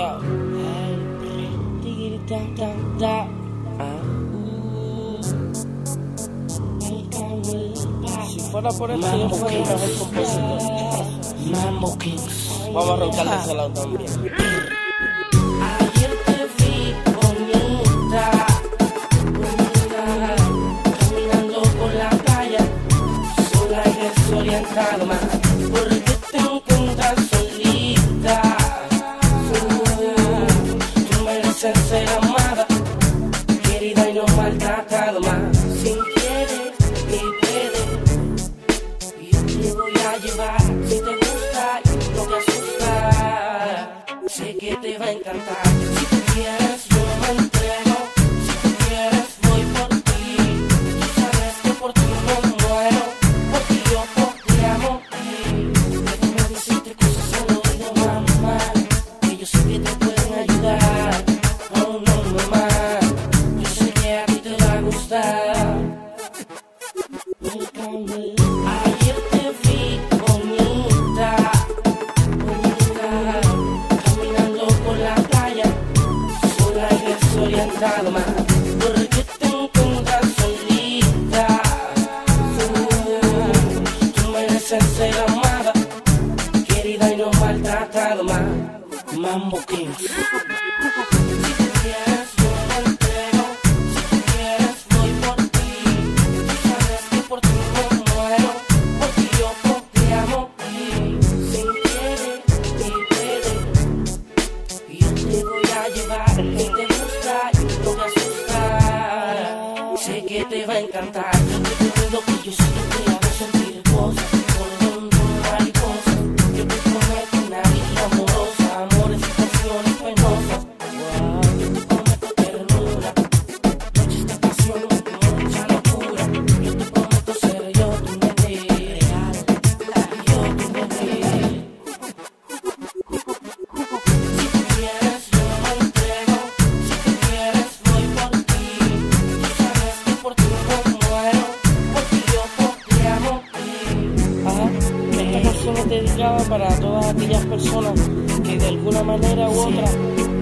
yo. Ah. Si fuera por eso, yo fuera el mejor compositor. Mambo Kings. Vamos a roncarle ese lado también. Ayer te vi bonita, caminando por la playa, sola y desorientada, si te gusta y no te asusta. Sé que te va a encantar. Si tú quieres, yo me entrego. Si tú quieres, voy por ti. Tú sabes que por ti me muero. Porque yo por ti amo. Déjame decirte cosas al oído, mamá. Que yo sé que te pueden ayudar. Oh, no, mamá. Yo sé que a ti te va a gustar. Desorientada, ma, porque te encuentras solita. Tú, mereces ser amada, querida y no maltratada, ma, Mambo asusta, sé que te va a encantar. Para todas aquellas personas que de alguna manera u otra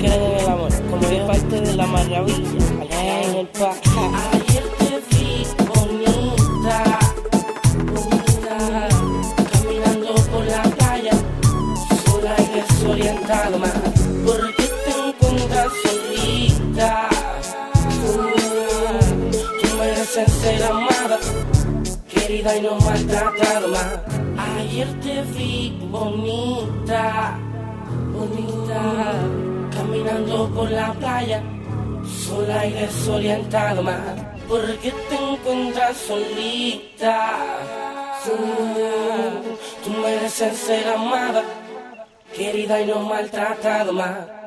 creen en el amor, como es parte de la maravilla allá en el parque. Ayer te vi bonita, bonita, caminando por la playa, sola y desorientada, ma, porque te encuentras solita. Tú mereces ser amada, querida y no maltratada, ma. Ayer te vi bonita, bonita, caminando por la playa sola y desorientada, ma, porque te encuentras solita. Tú, tú mereces ser amada, querida y no maltratada, ma.